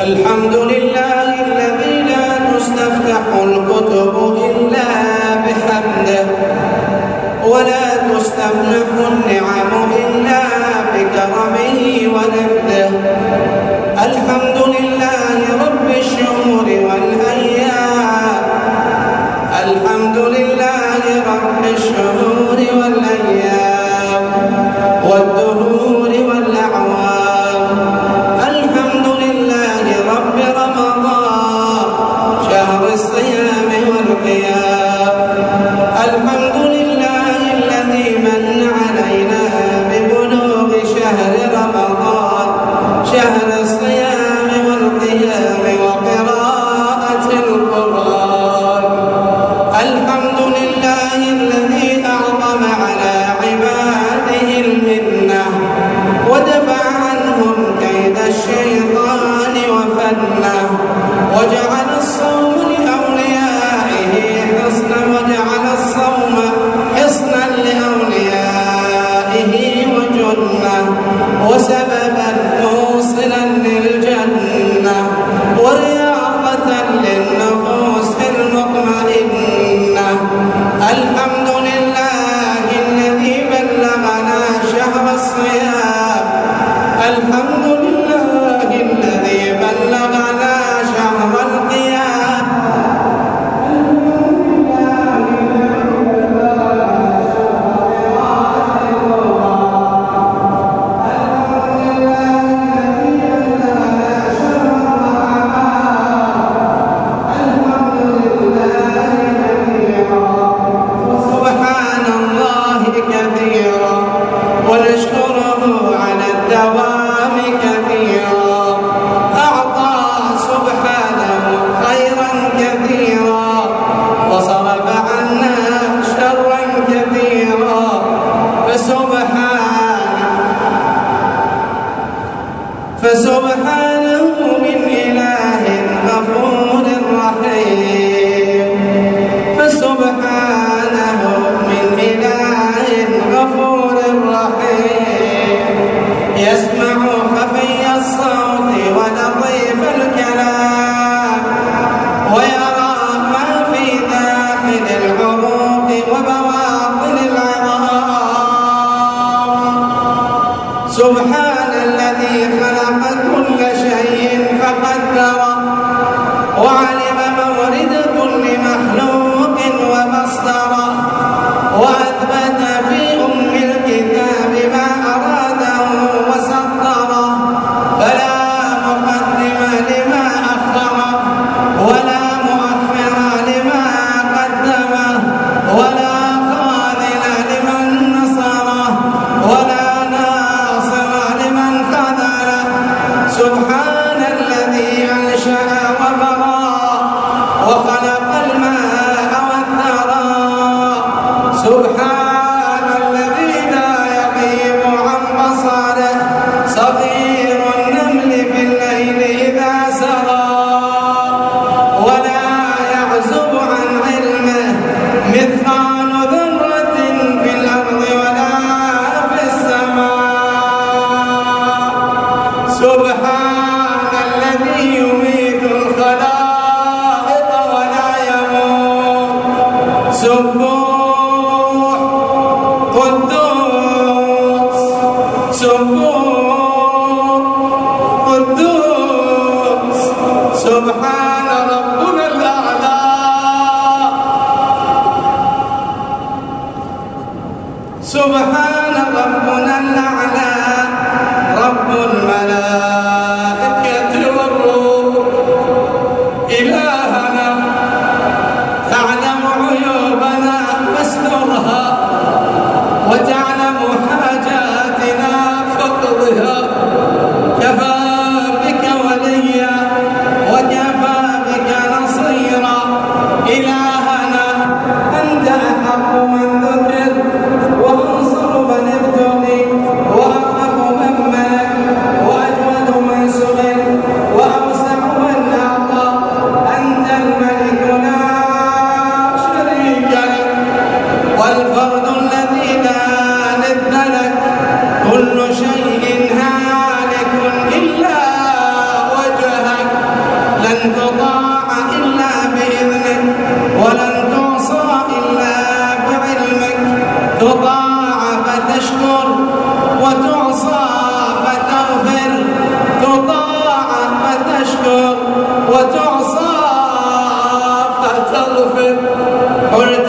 الحمد لله الذي لا تستفتح الكتب إلا بحمده ولا تستمنح النعم إلا بكرمه ونفده. الحمد لله رب الشهور والأيام الحمد لله رب الشهور والأيام. বন্ধু 그 오늘 오늘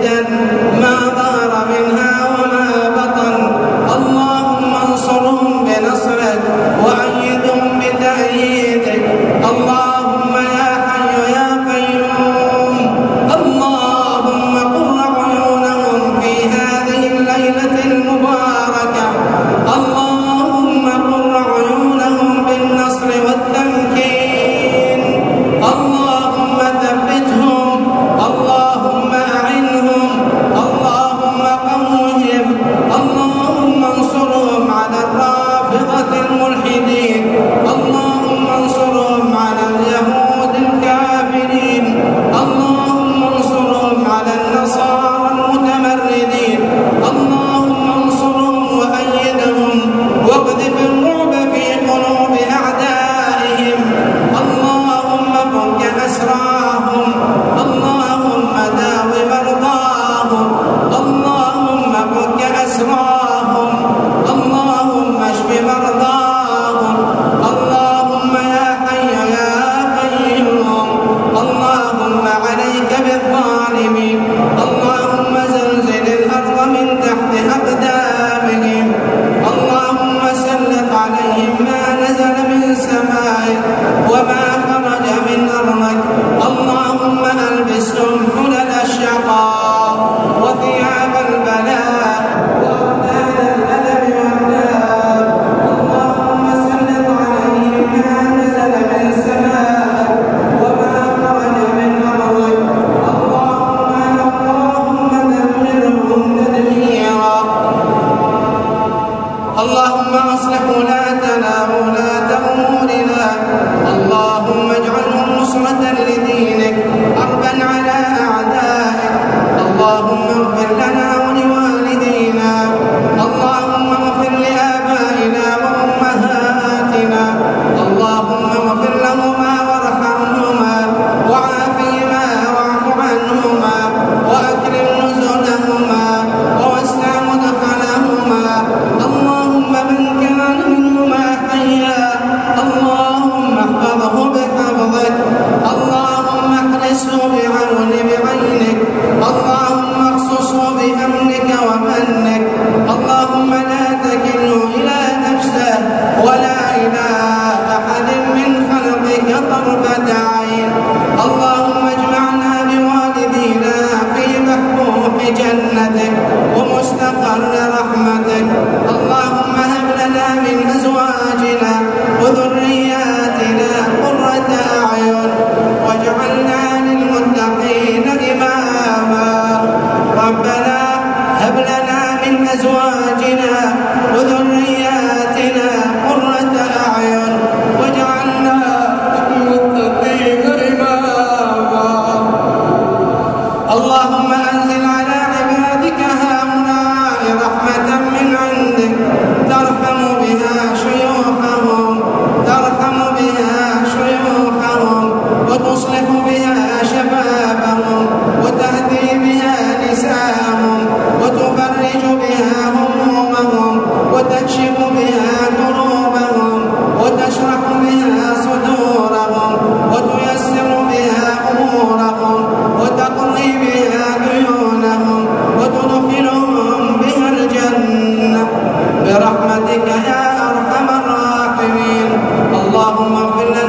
dengan دينك اللهم اغفر لنا